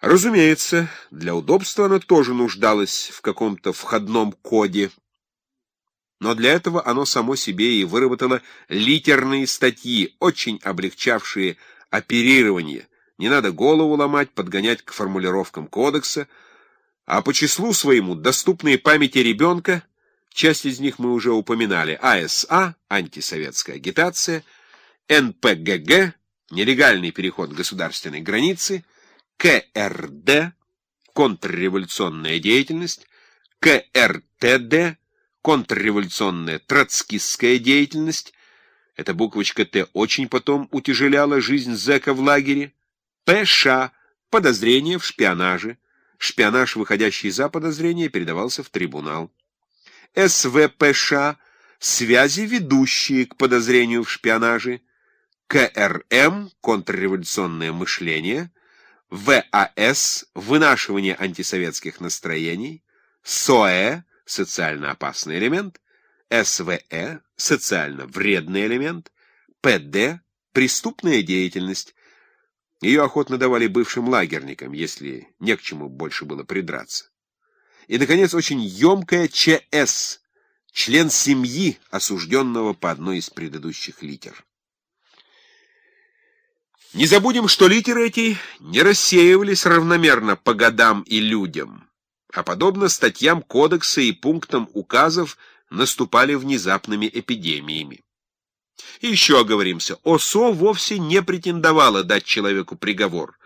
Разумеется, для удобства оно тоже нуждалось в каком-то входном коде, но для этого оно само себе и выработало литерные статьи, очень облегчавшие оперирование. Не надо голову ломать, подгонять к формулировкам кодекса, а по числу своему доступные памяти ребенка, часть из них мы уже упоминали, АСА, антисоветская агитация, НПГГ, нелегальный переход государственной границы, КРД, контрреволюционная деятельность, КРТД, контрреволюционная троцкистская деятельность, эта буквочка «Т» очень потом утяжеляла жизнь зэка в лагере, ПШ, подозрение в шпионаже, шпионаж, выходящий за подозрение, передавался в трибунал, СВПШ, связи, ведущие к подозрению в шпионаже, КРМ, контрреволюционное мышление, ВАС, вынашивание антисоветских настроений, СОЭ, социально опасный элемент, СВЭ, социально вредный элемент, ПД, преступная деятельность. Ее охотно давали бывшим лагерникам, если не к чему больше было придраться. И, наконец, очень емкая ЧС, член семьи, осужденного по одной из предыдущих литер. Не забудем, что литеры эти не рассеивались равномерно по годам и людям, а подобно статьям кодекса и пунктам указов наступали внезапными эпидемиями. И еще оговоримся, ОСО вовсе не претендовало дать человеку приговор.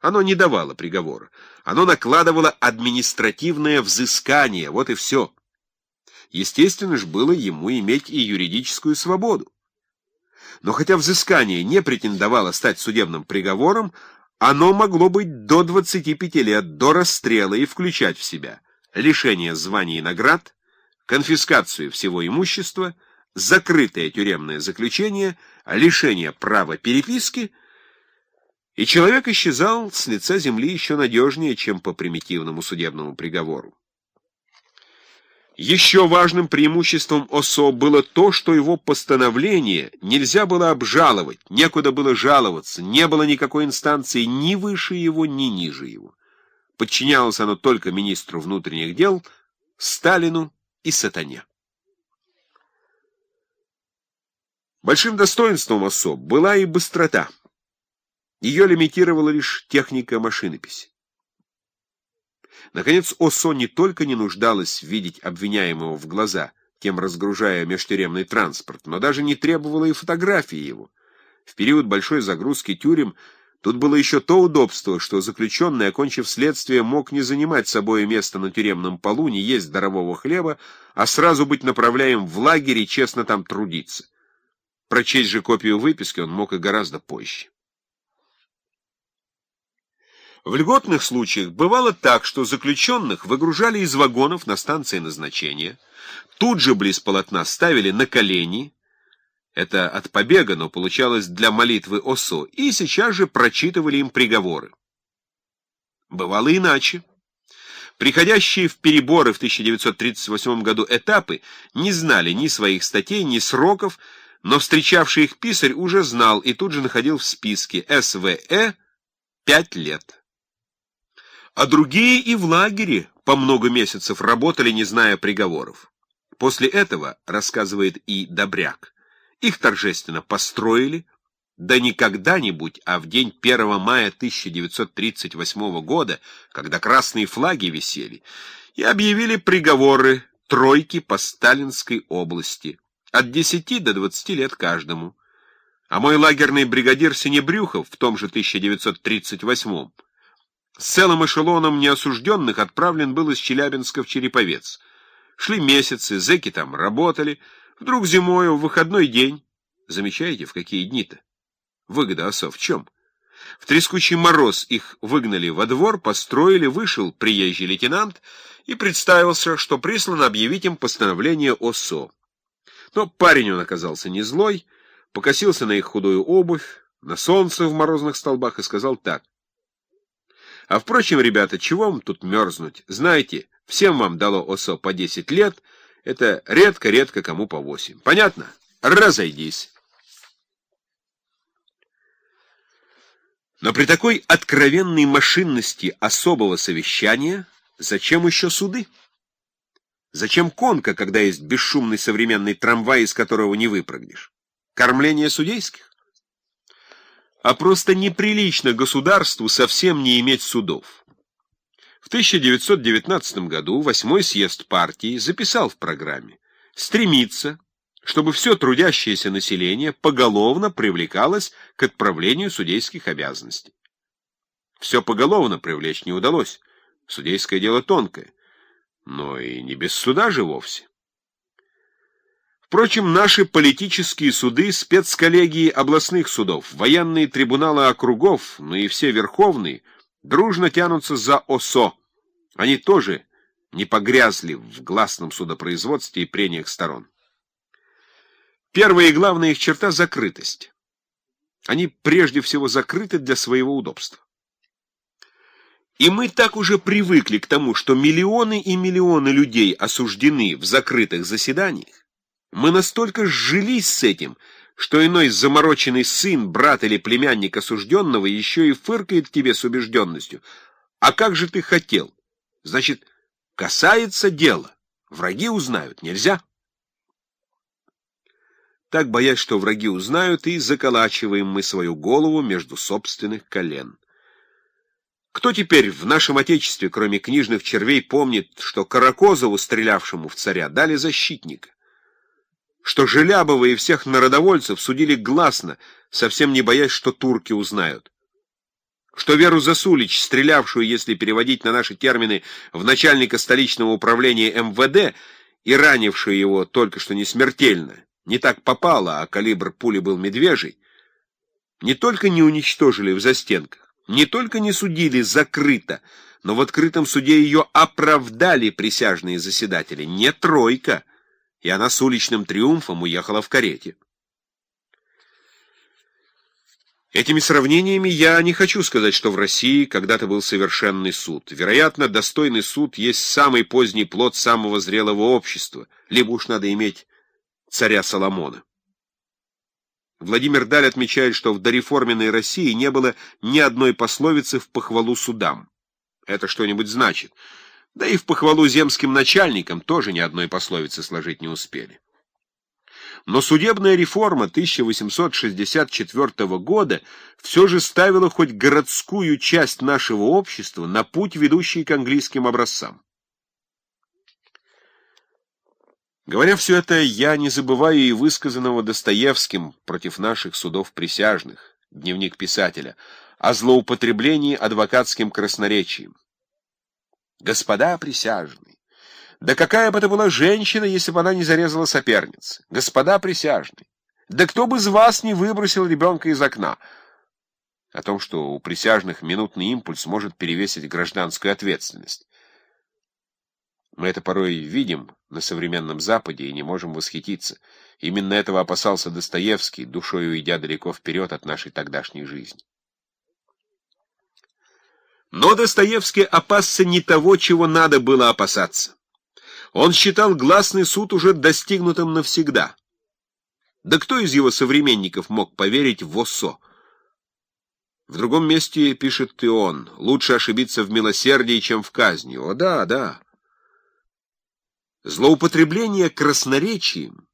Оно не давало приговора. Оно накладывало административное взыскание, вот и все. Естественно же было ему иметь и юридическую свободу. Но хотя взыскание не претендовало стать судебным приговором, оно могло быть до 25 лет, до расстрела и включать в себя лишение званий и наград, конфискацию всего имущества, закрытое тюремное заключение, лишение права переписки, и человек исчезал с лица земли еще надежнее, чем по примитивному судебному приговору. Еще важным преимуществом ОСО было то, что его постановление нельзя было обжаловать, некуда было жаловаться, не было никакой инстанции ни выше его, ни ниже его. Подчинялось оно только министру внутренних дел, Сталину и Сатане. Большим достоинством ОСО была и быстрота. Ее лимитировала лишь техника машинописи. Наконец, ОСО не только не нуждалась видеть обвиняемого в глаза, тем разгружая межтюремный транспорт, но даже не требовала и фотографии его. В период большой загрузки тюрем тут было еще то удобство, что заключенный, окончив следствие, мог не занимать собой место на тюремном полу, не есть здорового хлеба, а сразу быть направляем в лагерь и честно там трудиться. Прочесть же копию выписки он мог и гораздо позже. В льготных случаях бывало так, что заключенных выгружали из вагонов на станции назначения, тут же близ полотна ставили на колени, это от побега, но получалось для молитвы ОСО, и сейчас же прочитывали им приговоры. Бывало иначе. Приходящие в переборы в 1938 году этапы не знали ни своих статей, ни сроков, но встречавший их писарь уже знал и тут же находил в списке СВЭ пять лет а другие и в лагере по много месяцев работали, не зная приговоров. После этого, рассказывает и Добряк, их торжественно построили, да не когда-нибудь, а в день 1 мая 1938 года, когда красные флаги висели, и объявили приговоры тройки по Сталинской области, от 10 до 20 лет каждому. А мой лагерный бригадир Синебрюхов в том же 1938 с целым эшелоном неосужденных отправлен был из Челябинска в Череповец. Шли месяцы, зэки там работали. Вдруг зимою, в выходной день... Замечаете, в какие дни-то? Выгода осов в чем? В трескучий мороз их выгнали во двор, построили, вышел приезжий лейтенант и представился, что прислан объявить им постановление ОСО. Но парень он оказался не злой, покосился на их худую обувь, на солнце в морозных столбах и сказал так. А впрочем, ребята, чего вам тут мерзнуть? Знаете, всем вам дало ОСО по 10 лет, это редко-редко кому по 8. Понятно? Разойдись. Но при такой откровенной машинности особого совещания зачем еще суды? Зачем конка, когда есть бесшумный современный трамвай, из которого не выпрыгнешь? Кормление судейских? А просто неприлично государству совсем не иметь судов. В 1919 году восьмой съезд партии записал в программе «Стремится чтобы все трудящееся население поголовно привлекалось к отправлению судейских обязанностей. Все поголовно привлечь не удалось. Судейское дело тонкое. Но и не без суда же вовсе. Впрочем, наши политические суды, спецколлегии областных судов, военные трибуналы округов, ну и все верховные, дружно тянутся за ОСО. Они тоже не погрязли в гласном судопроизводстве и прениях сторон. Первая и главная их черта — закрытость. Они прежде всего закрыты для своего удобства. И мы так уже привыкли к тому, что миллионы и миллионы людей осуждены в закрытых заседаниях. Мы настолько сжились с этим, что иной замороченный сын, брат или племянник осужденного еще и фыркает тебе с убежденностью. А как же ты хотел? Значит, касается дела. Враги узнают, нельзя. Так, боясь, что враги узнают, и заколачиваем мы свою голову между собственных колен. Кто теперь в нашем Отечестве, кроме книжных червей, помнит, что Каракозову, стрелявшему в царя, дали защитника? Что Желябова и всех народовольцев судили гласно, совсем не боясь, что турки узнают? Что Веру Засулич, стрелявшую, если переводить на наши термины, в начальника столичного управления МВД и ранившую его только что не смертельно, не так попало, а калибр пули был медвежий, не только не уничтожили в застенках, не только не судили закрыто, но в открытом суде ее оправдали присяжные заседатели, не тройка, и она с уличным триумфом уехала в карете. Этими сравнениями я не хочу сказать, что в России когда-то был совершенный суд. Вероятно, достойный суд есть самый поздний плод самого зрелого общества, либо уж надо иметь царя Соломона. Владимир Даль отмечает, что в дореформенной России не было ни одной пословицы в похвалу судам. Это что-нибудь значит. Да и в похвалу земским начальникам тоже ни одной пословицы сложить не успели. Но судебная реформа 1864 года все же ставила хоть городскую часть нашего общества на путь, ведущий к английским образцам. Говоря все это, я не забываю и высказанного Достоевским против наших судов присяжных, дневник писателя, о злоупотреблении адвокатским красноречием. Господа присяжные, да какая бы это была женщина, если бы она не зарезала соперницы? Господа присяжные, да кто бы из вас не выбросил ребенка из окна? О том, что у присяжных минутный импульс может перевесить гражданскую ответственность. Мы это порой видим на современном Западе и не можем восхититься. Именно этого опасался Достоевский, душой уйдя далеко вперед от нашей тогдашней жизни. Но Достоевский опасся не того, чего надо было опасаться. Он считал гласный суд уже достигнутым навсегда. Да кто из его современников мог поверить в ОСО? В другом месте пишет и он, лучше ошибиться в милосердии, чем в казни. О да, да. Злоупотребление красноречием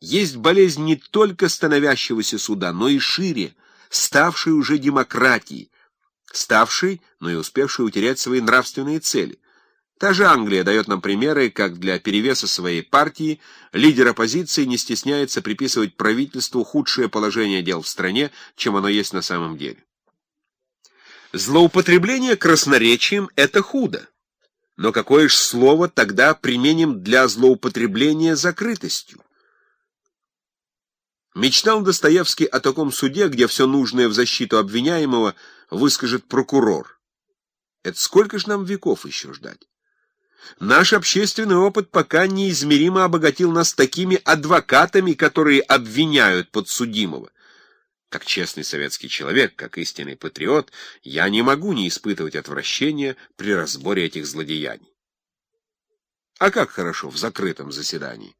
есть болезнь не только становящегося суда, но и шире, ставшей уже демократии, ставшей, но и успевшей утерять свои нравственные цели. Та же Англия дает нам примеры, как для перевеса своей партии лидер оппозиции не стесняется приписывать правительству худшее положение дел в стране, чем оно есть на самом деле. Злоупотребление красноречием — это худо. Но какое ж слово тогда применим для злоупотребления закрытостью? Мечтал Достоевский о таком суде, где все нужное в защиту обвиняемого выскажет прокурор. Это сколько ж нам веков еще ждать? Наш общественный опыт пока неизмеримо обогатил нас такими адвокатами, которые обвиняют подсудимого. Как честный советский человек, как истинный патриот, я не могу не испытывать отвращения при разборе этих злодеяний. А как хорошо в закрытом заседании.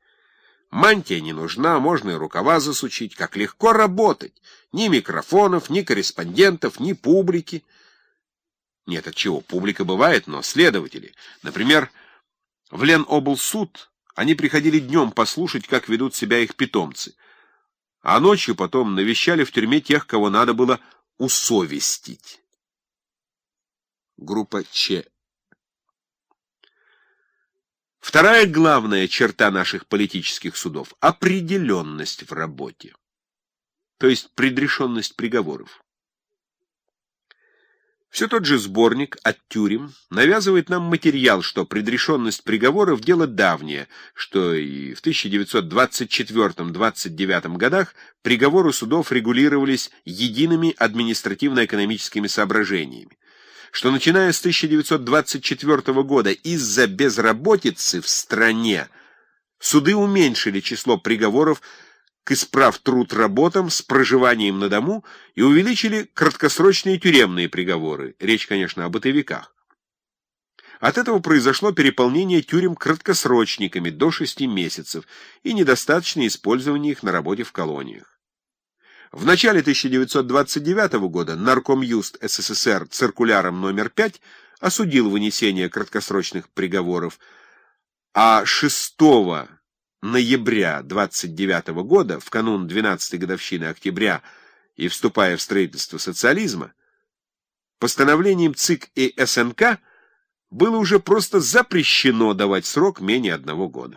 Мантия не нужна, можно и рукава засучить. Как легко работать. Ни микрофонов, ни корреспондентов, ни публики. Нет, от чего? Публика бывает, но следователи. Например, в Леноблсуд они приходили днем послушать, как ведут себя их питомцы. А ночью потом навещали в тюрьме тех, кого надо было усовестить. Группа Ч. Вторая главная черта наших политических судов — определенность в работе, то есть предрешенность приговоров. Все тот же сборник от тюрем навязывает нам материал, что предрешенность приговоров — дело давнее, что и в 1924-29 годах приговоры судов регулировались едиными административно-экономическими соображениями что начиная с 1924 года из-за безработицы в стране суды уменьшили число приговоров к исправ труд работам с проживанием на дому и увеличили краткосрочные тюремные приговоры. Речь, конечно, о бытовиках. От этого произошло переполнение тюрем краткосрочниками до 6 месяцев и недостаточное использование их на работе в колониях. В начале 1929 года Нарком Юст СССР циркуляром номер 5 осудил вынесение краткосрочных приговоров, а 6 ноября 29 года, в канун 12-й годовщины октября и вступая в строительство социализма, постановлением ЦИК и СНК было уже просто запрещено давать срок менее одного года.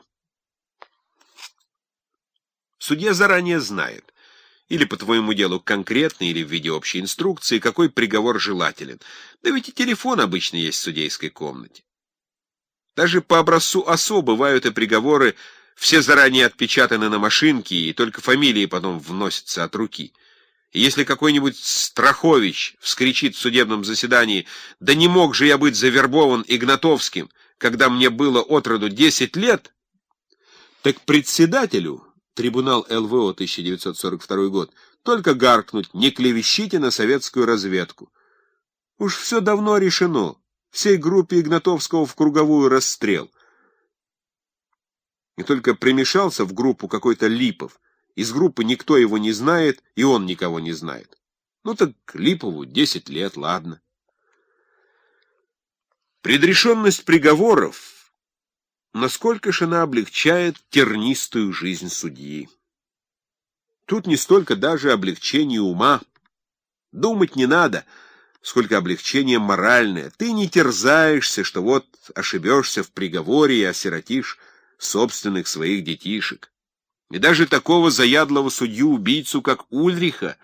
Судья заранее знает, или по твоему делу конкретно, или в виде общей инструкции, какой приговор желателен. Да ведь и телефон обычно есть в судейской комнате. Даже по образцу ОСО бывают и приговоры, все заранее отпечатаны на машинке, и только фамилии потом вносятся от руки. И если какой-нибудь Страхович вскричит в судебном заседании «Да не мог же я быть завербован Игнатовским, когда мне было от роду 10 лет», так председателю Трибунал ЛВО, 1942 год. Только гаркнуть, не клевещите на советскую разведку. Уж все давно решено. Всей группе Игнатовского в круговую расстрел. И только примешался в группу какой-то Липов. Из группы никто его не знает, и он никого не знает. Ну так Липову 10 лет, ладно. Предрешенность приговоров насколько же она облегчает тернистую жизнь судьи. Тут не столько даже облегчение ума. Думать не надо, сколько облегчение моральное. Ты не терзаешься, что вот ошибешься в приговоре и осиротишь собственных своих детишек. И даже такого заядлого судью-убийцу, как Ульриха,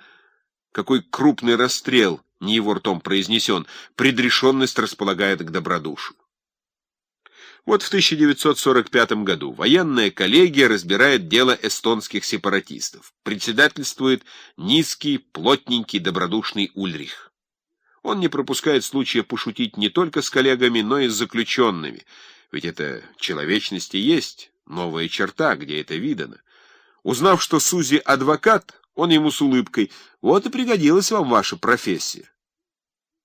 какой крупный расстрел, не его ртом произнесен, предрешенность располагает к добродушу. Вот в 1945 году военная коллегия разбирает дело эстонских сепаратистов. Председательствует низкий, плотненький, добродушный Ульрих. Он не пропускает случая пошутить не только с коллегами, но и с заключенными. Ведь это человечности есть, новая черта, где это видано. Узнав, что Сузи адвокат, он ему с улыбкой, вот и пригодилась вам ваша профессия.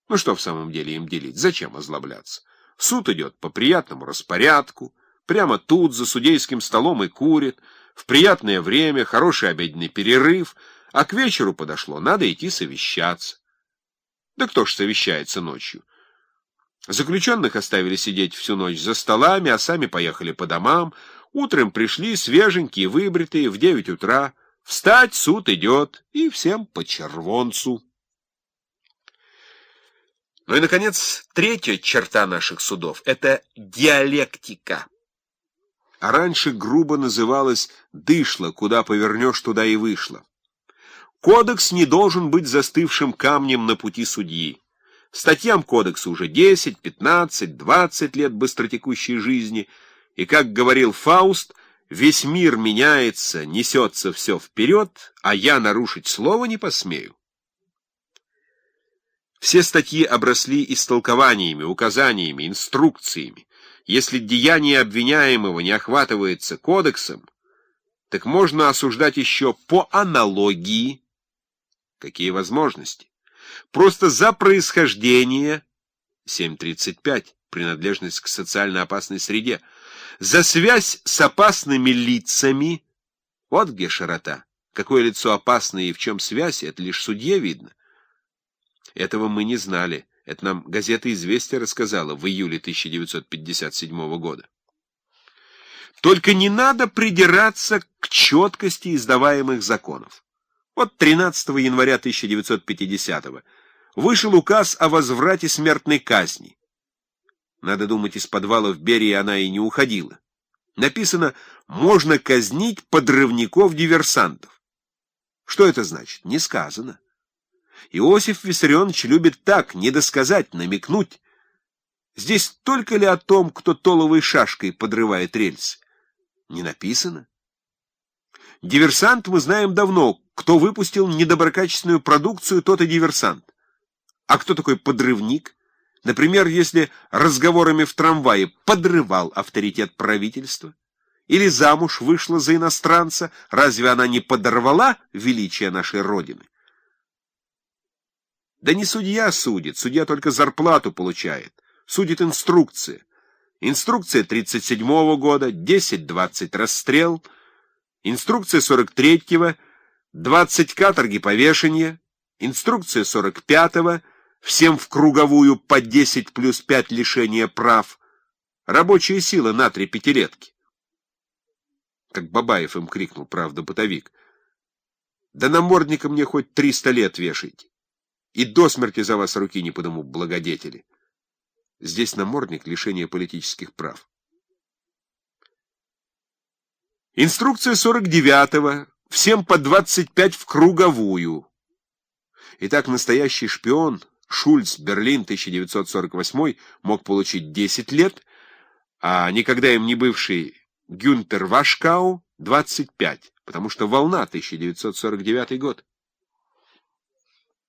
Ну что в самом деле им делить? Зачем озлобляться? Суд идет по приятному распорядку, прямо тут, за судейским столом и курит, в приятное время, хороший обеденный перерыв, а к вечеру подошло, надо идти совещаться. Да кто ж совещается ночью? Заключенных оставили сидеть всю ночь за столами, а сами поехали по домам. Утром пришли свеженькие, выбритые, в девять утра. Встать, суд идет, и всем по червонцу. Ну и, наконец, третья черта наших судов — это диалектика. А раньше грубо называлось «дышло», куда повернешь, туда и вышло. Кодекс не должен быть застывшим камнем на пути судьи. Статьям кодекса уже 10, 15, 20 лет быстротекущей жизни, и, как говорил Фауст, весь мир меняется, несется все вперед, а я нарушить слово не посмею. Все статьи обросли истолкованиями, указаниями, инструкциями. Если деяние обвиняемого не охватывается кодексом, так можно осуждать еще по аналогии. Какие возможности? Просто за происхождение 7.35, принадлежность к социально опасной среде, за связь с опасными лицами Вот где широта. Какое лицо опасное и в чем связь, это лишь судье видно. Этого мы не знали. Это нам газета «Известия» рассказала в июле 1957 года. Только не надо придираться к четкости издаваемых законов. Вот 13 января 1950 вышел указ о возврате смертной казни. Надо думать, из подвалов Берии она и не уходила. Написано «можно казнить подрывников-диверсантов». Что это значит? Не сказано. Иосиф Виссарионович любит так, не досказать, намекнуть. Здесь только ли о том, кто толовой шашкой подрывает рельсы? Не написано. Диверсант мы знаем давно. Кто выпустил недоброкачественную продукцию, тот и диверсант. А кто такой подрывник? Например, если разговорами в трамвае подрывал авторитет правительства, или замуж вышла за иностранца, разве она не подорвала величие нашей Родины? Да не судья судит, судья только зарплату получает. Судит инструкция. Инструкция 37-го года, 10-20 расстрел. Инструкция 43-го, 20 каторги повешения. Инструкция 45-го, всем в круговую по 10 плюс 5 лишения прав. Рабочая сила на три пятилетки. Как Бабаев им крикнул, правда, бытовик. Да намордника мне хоть триста лет вешайте. И до смерти за вас руки не подыму, благодетели. Здесь намордник лишения политических прав. Инструкция 49-го. Всем по 25 в круговую. Итак, настоящий шпион Шульц, Берлин, 1948, мог получить 10 лет, а никогда им не бывший Гюнтер Вашкау — 25, потому что волна, 1949 год.